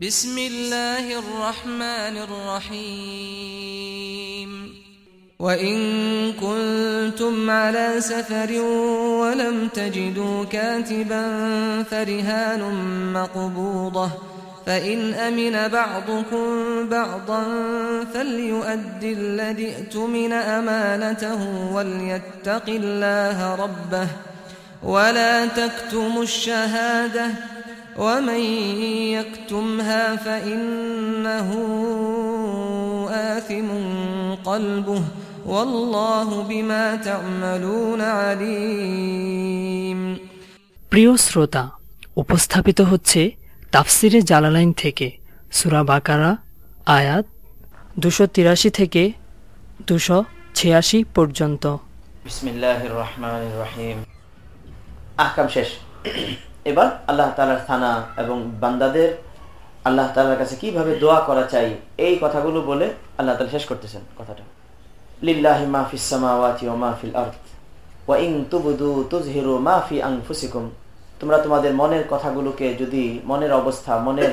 بسم الله الرحمن الرحيم. وإن كنتم على سفر ولم تجدوا كاتبا فرهان مقبوضة. فإن أمن بعضكم بعضا فليؤدي الذي ائتمن أمانته وليتق الله ربه. ولا تكتموا الشهادة ومن يكتمها فإنه آثم قلبه والله بما تعملون عليم প্রিয় শ্রোতা উপস্থাপিত হচ্ছে তাফসিরে জালালাইন থেকে সুরা বাকারা আয়াত দুশো তিরাশি থেকে দুশো ছিয়াশি পর্যন্ত বিসমিল্লাহ রহমান রহিম আহকাম শেষ এবার আল্লাহ তালার থানা এবং বান্দাদের আল্লাহ তালার কাছে কীভাবে দোয়া করা চাই, এই কথাগুলো বলে আল্লাহ তালা শেষ করতেছেন কথাটা। লিল্লাহি মাহফিস সামাওয়াতি মাহফিল আর্থ ওয়া ইন তুবদু তুজহিরু মাফি আনফুসিকুম। তোমরা তোমাদের মনের কথাগুলোকে যদি, মনের অবস্থা, মনের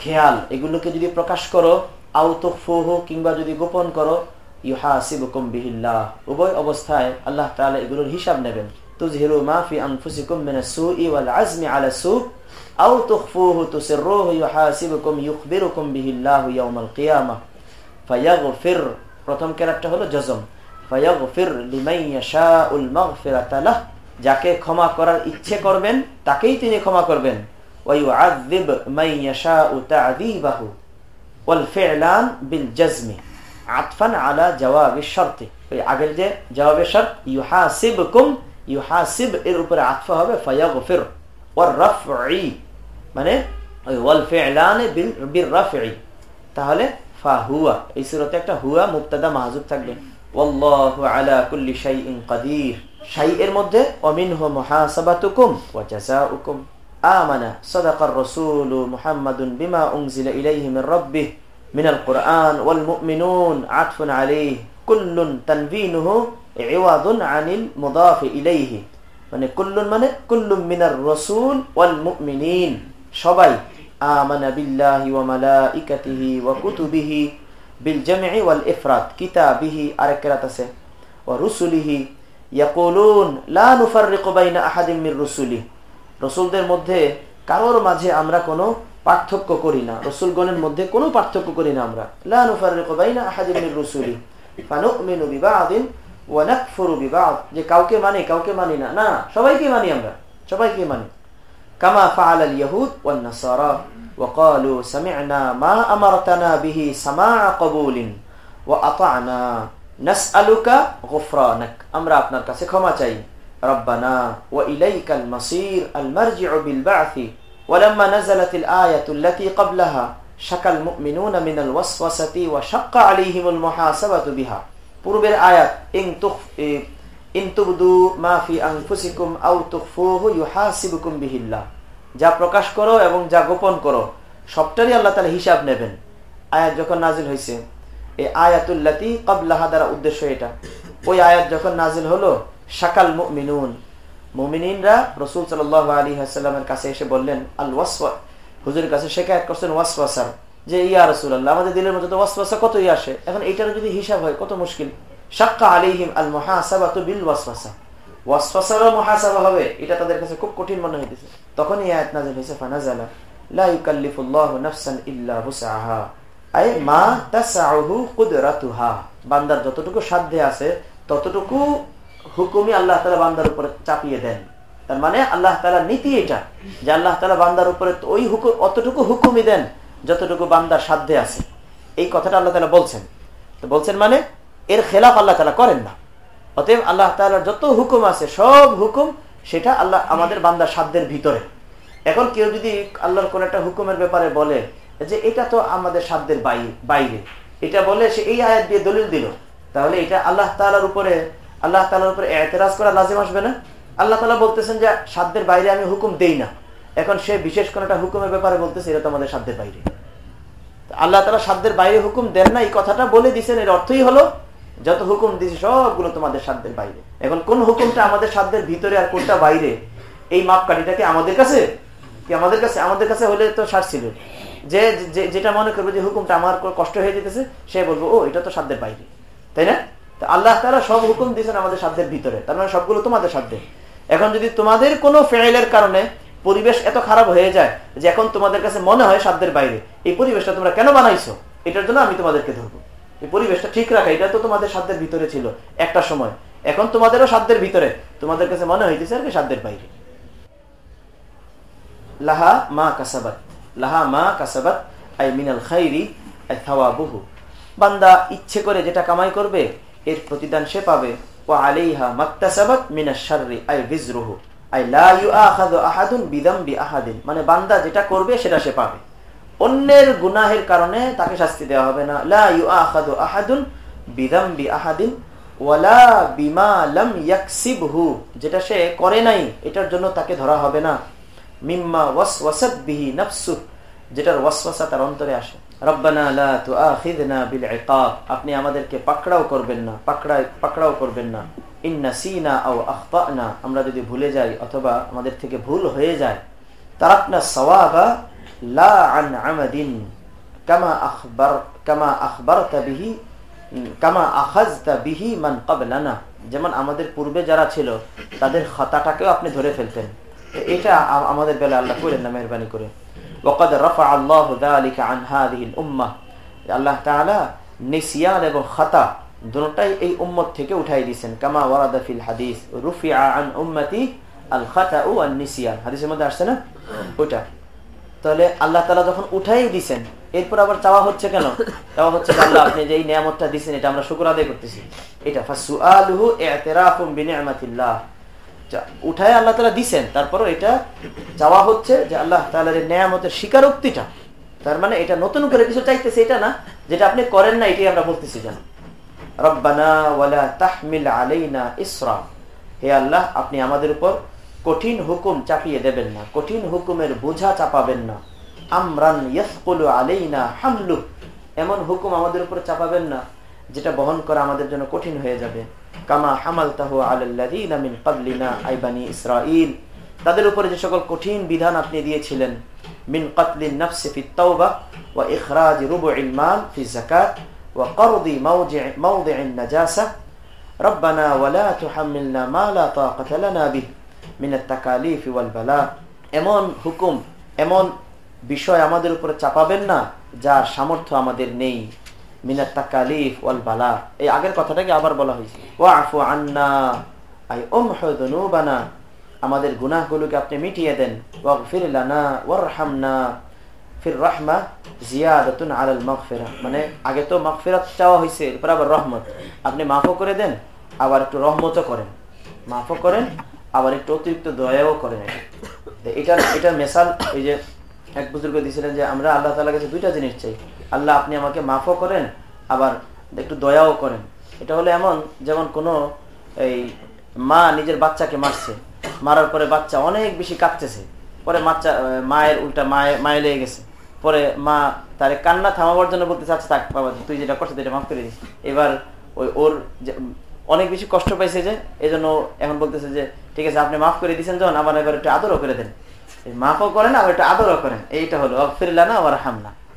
খেয়াল, এগুলোকে যদি প্রকাশ করো আউতফুহু কিংবা যদি গোপন করো, ইউহাসিবুকুম বিহিল্লাহ। উভয় অবস্থায় আল্লাহ তাআলা এগুলোর হিসাব নেবেন। তুজহিরু মাফি আনফুসিকুম মিনাস সুই ওয়াল আজমি আলা সু আও তুখফুহু তুসিররুহু ইউহাসিবুকুম ইউখবিরুকুম বিহিল্লাহু ইয়াউমাল কিয়ামাহ ফায়াগফির প্রথম কেরাতটা হলো জজম। ফায়াগফির লিমান ইয়াশাউল মাগফিরাতা লাহ যাকে ক্ষমা করার ইচ্ছে করবেন, তাকেই তিনি ক্ষমা করবেন। ওয়াইউআযযিব মান ইয়াশাউ তা'যীবাহু ওয়াল ফি'লান বিল জাজমি আতফান আলা জওয়াবিশ শর্তে ওই আগের যে জবাবের শর্ত ইউহাসিবকুম ইউহাসিব এর উপরে আতফা হবে ফায়াগফির ওয়ার রাফঈ মানে ওই ওয়াল ফি'লান বিল বিল রাফঈ তাহলে ফাহুয়া এই সূরাতে একটা হুয়া মুবতাদা মাহজুব থাকবে ওয়াল্লাহু আলা কুল্লি শাইইন কাদির শাইএর মধ্যে অমিনহু মুহাসাবাতুকুম ওয়া জাযাউকুম আমানা সাদাকার রাসূল মুহাম্মাদুন বিমা উনজিলা ইলাইহি মির রাব্বিহ من القرآن والمؤمنون عطف عليه কুল্লুন তানভিনুহু ইওয়াদুন আনিল ইলাইহি। মানে কুল্লুন মানে কুল্লুম মিনার রাসূল ওয়াল মুমিনিন। সবাই আমানা বিল্লাহি ওয়া মালাইকাতিহি ওয়া কুতুবিহি বিল ওয়াল কিতাবিহি আছে। ওয়া রুসুলিহি ইয়াকুলুন, লা নুফাররিকু বাইনা মির রুসুলি। রসুলদের মধ্যে কারোর মাঝে আমরা কোনো পার্থক্য করি না। রসুলগণের মধ্যে কোনো পার্থক্য করি না আমরা। লা নুফাররিকু বাইনা আহাদিন মির রুসুলি। ফানুমিনু বিবাদিন ওয়া নাকফুরু বিবাদ যে কাউকে মানি কাউকে মানি না না সবাইকে মানি আমরা সবাইকে মানি কামা ফাআল আল ইয়াহুদ ওয়ান নাসারা وقالوا سمعنا ما أمرتنا به سماع قبول وأطعنا نسألك غفرانك আমরা আপনার কাছে ক্ষমা চাই ربنا وإليك المصير المرجع بالبعث ولما نزلت الآية التي قبلها সকাল মুমিনুনা মিনাল ওয়াসওয়াসাতি ওয়া শাক্কা আলাইহিমুল মুহাসাবাতু বিহা। পূর্বের আয়াত ইন তুখ ইন তুবদু মা ফি আনফুসিকুম আও তুখফুহু ইউহাসিবুকুম বিহিল্লাহ। যা প্রকাশ করো এবং যা গোপন করো, সবটারই আল্লাহ তাআলা হিসাব নেবেন। আয়াত যখন নাজিল হয়েছে এই আয়াতুল্লাতি কাবলাহা দ্বারা উদ্দেশ্য এটা। ওই আয়াত যখন নাজিল হলো, শাকাল মুমিনুন, মুমিনিনরা রসুল সাল আলী হাসাল্লামের কাছে এসে বললেন, আল ওয়াসওয়া হুজুরের কাছে শেখায়ত করছেন ওয়াসওয়াসার যে, ইয়া রসুল আল্লাহ আমাদের দিলের মধ্যে তো ওয়াসওয়াসা কতই আসে? এখন এইটার যদি হিসাব হয়, কত মুশকিল। সাক্কা আলিহিম আল মহাসাবাতু বিল ওয়াসওয়াসা ওয়াসওয়াসারও মহাসাবা হবে, এটা তাদের কাছে খুব কঠিন মনে হইতেছে। তখনই আয়াত নাজিল হয়েছে ফানাজালা নাফসান বান্দার যতটুকু সাধ্যে আছে, ততটুকু হুকুমই আল্লাহ বান্দার উপরে চাপিয়ে দেন। তার মানে আল্লাহ তালা নীতি এটা যে আল্লাহ তালা বান্দার উপরে ওই হুকুম অতটুকু হুকুমই দেন, যতটুকু বান্দার সাধ্যে আছে। এই কথাটা আল্লাহ তালা বলছেন। তো বলছেন মানে এর খেলাফ আল্লাহ তালা করেন না। অতএব আল্লাহ তালার যত হুকুম আছে, সব হুকুম সেটা আল্লাহ আমাদের বান্দার সাধ্যের ভিতরে। এখন কেউ যদি আল্লাহর কোন একটা হুকুমের ব্যাপারে বলে যে এটা তো আমাদের সাধ্যের বাইরে, এটা বলে সে এই আয়াত দিয়ে দলিল দিল, তাহলে এটা আল্লাহ তালার উপরে, আল্লাহ তালার উপরে এতেরাজ করা লাজিম আসবে না? আল্লাহ তালা বলতেছেন যে, সাধ্যের বাইরে আমি হুকুম দেই না। এখন সে বিশেষ কোন একটা হুকুমের ব্যাপারে বলতেছে, এটা তো আমাদের সাধ্যের বাইরে। আল্লাহ তালা সাধ্যের বাইরে হুকুম দেন না, এই কথাটা বলে দিচ্ছেন এর অর্থই হলো, যত হুকুম দিছে, সবগুলো তোমাদের সাধ্যের বাইরে। এখন কোন হুকুমটা আমাদের সাধ্যের ভিতরে আর কোনটা বাইরে, এই মাপকাঠিটা কি আমাদের কাছে? কি আমাদের কাছে? আমাদের কাছে হলে তো সার ছিল। যে যেটা মনে করবে যে হুকুমটা আমার কষ্ট হয়ে যেতেছে, সে বলব, ও, এটা তো সাধ্যের বাইরে। তাই না? আল্লাহ তারা সব হুকুম দিয়েছেন আমাদের সাধ্যের ভিতরে। তার মানে সবগুলো তোমাদের সাধ্যে এখন যদি তোমাদের কোনো ফেলের কারণে পরিবেশ এত খারাপ হয়ে যায় যে এখন তোমাদের কাছে মনে হয় সাধ্যের বাইরে, এই পরিবেশটা তোমরা কেন বানাইছো? এটার জন্য আমি তোমাদেরকে ধরবো। এই পরিবেশটা ঠিক রাখা, এটা তো তোমাদের সাধ্যের ভিতরে ছিল একটা সময়। এখন তোমাদেরও সাধ্যের ভিতরে। তোমাদের কাছে মনে হইতেছে আর কি সাধ্যের বাইরে। লাহা মা কাসাবাত, লাহা মা কাসাবাত, আই মিনাল খাইরি থাওয়াবুহু বান্দা ইচ্ছে করে যেটা কামাই করবে, এর প্রতিদান সে পাবে। মানে বান্দা যেটা করবে সেটা সে পাবে। অন্যের গুনাহের কারণে তাকে শাস্তি দেওয়া হবে না। লা আহাদুন আহাদিন ওয়ালা বিমা যেটা সে করে নাই, এটার জন্য তাকে ধরা হবে না। মিম্মা ওয়াসওয়াসাত বিহি নাফসু যেটার ওয়াসওয়াসা তার অন্তরে আসে। আপনি আমাদেরকে পাকড়াও করবেন না পাকড়াও করবেন না। আমরা যদি ভুলে যাই অথবা আমাদের থেকে ভুল হয়ে যায়, তারাকনা আমাদিন। কামা আখবার, কামা আখবারতা বিহি, কামা বিহি মান যেমন আমাদের পূর্বে যারা ছিল, তাদের খাতাটাকেও আপনি ধরে ফেলতেন। এটা আমাদের বেলা আল্লাহ করেন না, মেহরবানি করে। এবং এই উম্মত থেকে উঠাই দিয়েছেন। হাদিসের মধ্যে আসছে না? তাহলে আল্লাহ তাআলা যখন উঠাই দিয়েছেন, এরপর আবার চাওয়া হচ্ছে কেন? চাওয়া হচ্ছে আল্লাহ আপনি যে এই নিয়ামতটা এটা আমরা শুকুর আদায় করতেছি। এটা ফাসু আলহু এতেরাফুম উঠায় আল্লাহ তালা দিছেন, তারপরও এটা চাওয়া হচ্ছে যে আল্লাহ তালার নেয়ামতের স্বীকারোক্তিটা। তার মানে এটা নতুন করে কিছু চাইতেছে এটা না, যেটা আপনি করেন না, এটাই আমরা বলতেছি যেন। আপনি আমাদের উপর কঠিন হুকুম চাপিয়ে দেবেন না, কঠিন হুকুমের বোঝা চাপাবেন না। আমরান হামলু এমন হুকুম আমাদের উপর চাপাবেন না, যেটা বহন করা আমাদের জন্য কঠিন হয়ে যাবে। কামা হামাল তাহু আলিন কাবলিনা আইবানি ইসরাইল তাদের উপরে যে সকল কঠিন বিধান আপনি দিয়েছিলেন মিন কাতলিন নফসি ফি তাওবা ওয়া ইখরাজ রুবুইল মাল ফি যাকাত ওয়া করদি মাওদি'in নাজাসা ربنا ولا تحملنا ما لا طاقة لنا به من التكاليف والبلاء এমন হুকুম এমন বিষয় আমাদের উপরে চাপাবেন না যার সামর্থ্য আমাদের নেই মিনাত তাকালিফ ওয়াল বালা। এই আগের কথাটাকে আবার বলা হয়েছে। ওয়াফু আন্না, আই ওমহদনুবানা আমাদের গুনাহগুলোকে আপনি মিটিয়ে দেন। লানা ফির রাহমা, জিয়াদাতুন আলাল মাগফিরা। মানে আগে তো মাগফিরাত চাওয়া হয়েছে, এরপর আবার রহমত। আপনি মাফও করে দেন, আবার একটু রহমতও করেন। মাফও করেন, আবার একটু অতিরিক্ত দয়াও করেন। এটা এটার মেসাল, এই যে এক বুজুর্গ দিয়েছিলেন যে আমরা আল্লাহ তালার কাছে দুইটা জিনিস চাই। আল্লাহ আপনি আমাকে মাফও করেন, আবার একটু দয়াও করেন। এটা হলো এমন যেমন কোনো এই মা নিজের বাচ্চাকে মারছে, মারার পরে বাচ্চা অনেক বেশি কাঁদতেছে, পরে বাচ্চা মায়ের উল্টা মায়ের মায়ে লেগে গেছে, পরে মা তার কান্না থামাবার জন্য বলতে চাচ্ছে, থাক বাবা, তুই যেটা করছ এটা মাফ করে দিস। এবার ওই ওর অনেক বেশি কষ্ট পাইছে যে এই জন্য এখন বলতেছে যে, ঠিক আছে, আপনি মাফ করে দিয়েছেন যখন আবার এবার একটু আদরও করে দেন। মাফও করেন, আবার একটু আদরও করেন। এইটা হলো ফিরলানা আবার হামনা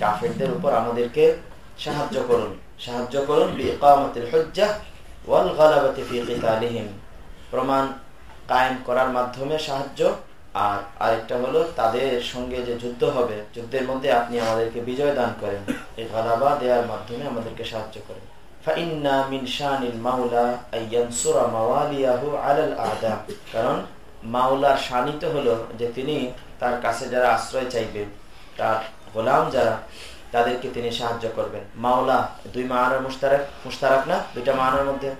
কাফিরদের উপর আমাদেরকে সাহায্য করুন। সাহায্য করুন প্রমাণ কায়েম করার মাধ্যমে সাহায্য। আর আরেকটা হলো তাদের সঙ্গে যে যুদ্ধ হবে, যুদ্ধের মধ্যে আপনি আমাদেরকে বিজয় দান করেন। এই গালাবা দেওয়ার মাধ্যমে আমাদেরকে সাহায্য করেন। কারণ মাওলার শানিত হলো যে তিনি তার কাছে যারা আশ্রয় চাইবে, তার গোলাম যারা, তাদেরকে তিনি সাহায্য করবেন। মাওলা, দুই মাহানার মুস্তারাক মুস্তারাক না? দুইটা মাহানার মধ্যে।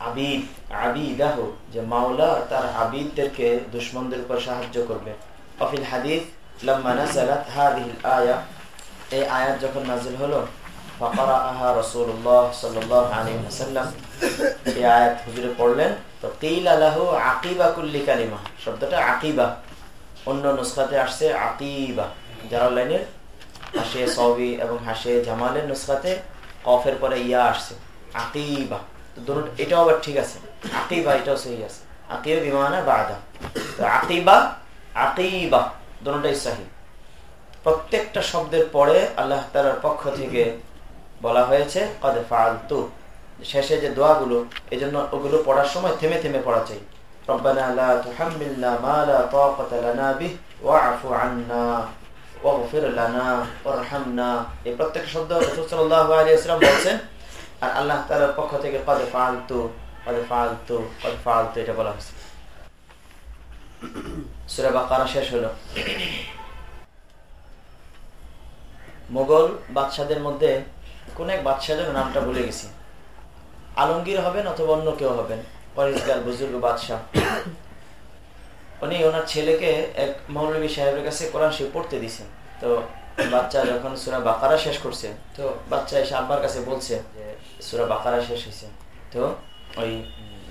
আবিদ, আবিদাহু, যে মাওলা তার উপর সাহায্য করবে। আয়া। এই আয়াত যখন নাজিল হলো অন্য নুসখাতে আসছে আকিবা। লাইনের হাসে সবি এবং হাসে জামালের নুসখাতে কফের পরে ইয়া আসছে। আকিবা। তো এটাও আবার ঠিক আছে। আকিবা, এটাও সেই আছে। আকিবা বিমানা বাদা। তো আকিবা আকিবা দুটাই সাহি। প্রত্যেকটা শব্দের পরে আল্লাহ তালার পক্ষ থেকে বলা হয়েছে কদে ফালতু শেষে যে দোয়াগুলো এই জন্য ওগুলো পড়ার সময় থেমে থেমে পড়া চাই ربنا لا تحملنا ما لا طاقة لنا به واعف عنا واغفر لنا وارحمنا এই প্রত্যেক শব্দ রাসূল সাল্লাল্লাহু আলাইহি ওয়াসাল্লাম বলেন আর আল্লাহ তাআলার পক্ষ থেকে কদে ফালতু কদে ফালতু কদে ফালতু এটা বলা হয়েছে সূরা বাকারা শেষ হলো মোগল বাদশাদের মধ্যে কোন এক বাদশাহের নামটা ভুলে গেছি। আলমগীর হবেন অথবা অন্য কেউ হবেন পরিষ্কার বুজুর্গ, বাদশাহ। উনি ওনার ছেলেকে এক মৌলবী সাহেবের কাছে কোরআন শিব পড়তে দিছেন তো বাচ্চা যখন সুরা বাকারা শেষ করছে, তো বাচ্চা এসে আব্বার কাছে বলছে যে, সুরা বাকারা শেষ হয়েছে। তো ওই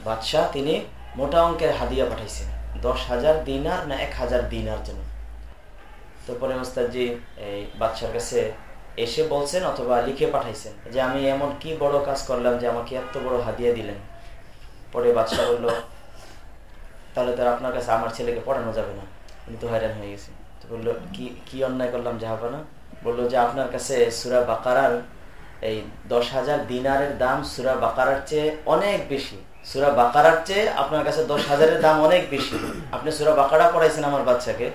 বাদশাহ তিনি মোটা অঙ্কের হাদিয়া পাঠাইছেন, দশ হাজার দিনার না এক হাজার দিনার জন্য। তো পরে মোস্তাদজি এই বাদশার কাছে এসে বলছেন অথবা লিখে পাঠাইছেন যে আমি এমন কি বড় কাজ করলাম যে আমাকে এত বড় হাদিয়া দিলেন। পরে বাদশাহ বলল, তাহলে তো আপনার কাছে আমার ছেলেকে পড়ানো যাবে না। উনি তো হয়রান হয়ে গেছে তো বলল, কি কি অন্যায় করলাম যে হবে না? বলল, যে আপনার কাছে সুরা বাকারার এই দশ হাজার দিনারের দাম সুরা বাকারার চেয়ে অনেক বেশি। সুরা বাকারার চেয়ে আপনার কাছে দশ হাজারের দাম অনেক বেশি। আপনি সুরা বাকারা পড়াইছেন আমার বাচ্চাকে।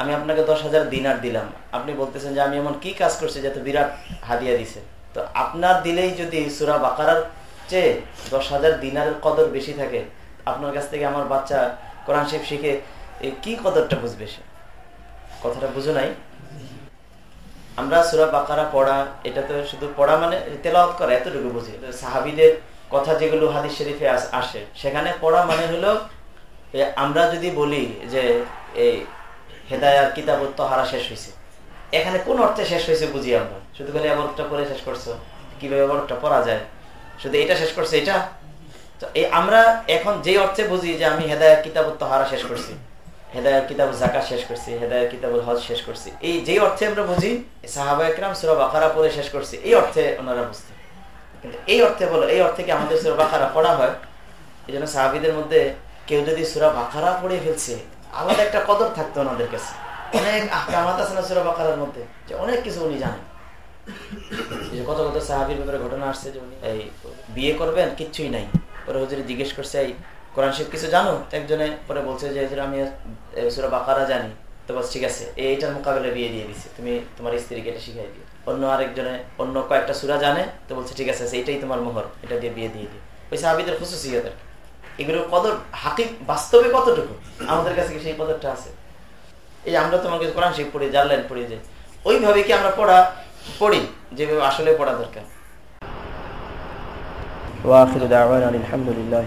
আমি আপনাকে দশ হাজার দিনার দিলাম। আপনি বলতেছেন যে আমি এমন কি কাজ করছি যাতে বিরাট হাদিয়া দিছে? তো আপনার দিলেই যদি সুরা বাকারার চেয়ে দশ হাজার দিনারের কদর বেশি থাকে, আপনার কাছ থেকে আমার বাচ্চা কোরআন শিব শিখে কি কদরটা বুঝবে সে? কথাটা বুঝো নাই? আমরা সুরা বাকারা পড়া, এটা তো শুধু পড়া মানে তেলাওয়াত করা, এতটুকু বুঝি। সাহাবিদের কথা যেগুলো হাদিস শরীফে আসে সেখানে পড়া মানে হলো আমরা যদি বলি যে এই হেদায়ার কিতাবত তহারা শেষ হয়েছে এখানে কোন অর্থে শেষ হয়েছে বুঝি আমরা? শুধু খালি এবারটা পরে শেষ করছ, কীভাবে এবারটা পড়া যায়? শুধু এটা শেষ করছে, এটা? এই আমরা এখন যে অর্থে বুঝি যে আমি হেদায়ার কিতাবত তহারা শেষ করছি হেদায়ার কিতাব জাকা শেষ করছি হেদায়ার কিতাবুল হজ শেষ করছি, এই যে অর্থে আমরা বুঝি সাহাবা একরাম সুরা বাকারা পরে শেষ করছি, এই অর্থে ওনারা বুঝতে কিন্তু এই অর্থে বলো, এই অর্থে কি আমাদের সুরা বাকারা পড়া হয়? এই জন্য সাহাবিদের মধ্যে কেউ যদি সুরা বাকারা পড়ে ফেলছে আলাদা একটা কদর থাকতো ওনাদের কাছে। অনেক আহকামাত আছে না সুরা বাকারার মধ্যে যে অনেক কিছু উনি জানেন। কত কত সাহাবির ব্যাপারে ঘটনা আসছে যে উনি এই বিয়ে করবেন কিচ্ছুই নাই। পরে হুজুরি জিজ্ঞেস করছে এই কোরআন শিব কিছু জানো? একজনে পরে বলছে যে আমি সুরা বাকারা জানি। তো বস ঠিক আছে এইটার মোকাবেলা বিয়ে দিয়ে দিছে। তুমি তোমার স্ত্রীকে এটা শিখাই দিও। অন্য আরেকজনে অন্য কয়েকটা সুরা জানে তো বলছে ঠিক আছে এইটাই তোমার মোহর এটা দিয়ে বিয়ে দিয়ে দিও। ওই সাহাবিদের খুশুসিয়ত আর এগুলো কদর হাকিক বাস্তবে কতটুকু? আমাদের কাছে সেই কদরটা আছে? এই আমরা তোমাকে কোরআন শিব পড়ি জানলেন পড়ে যাই ওইভাবে কি আমরা পড়া, পড়ি? যেভাবে আসলে পড়া দরকার। ওয়াখির দাওয়ান আলহামদুলিল্লাহ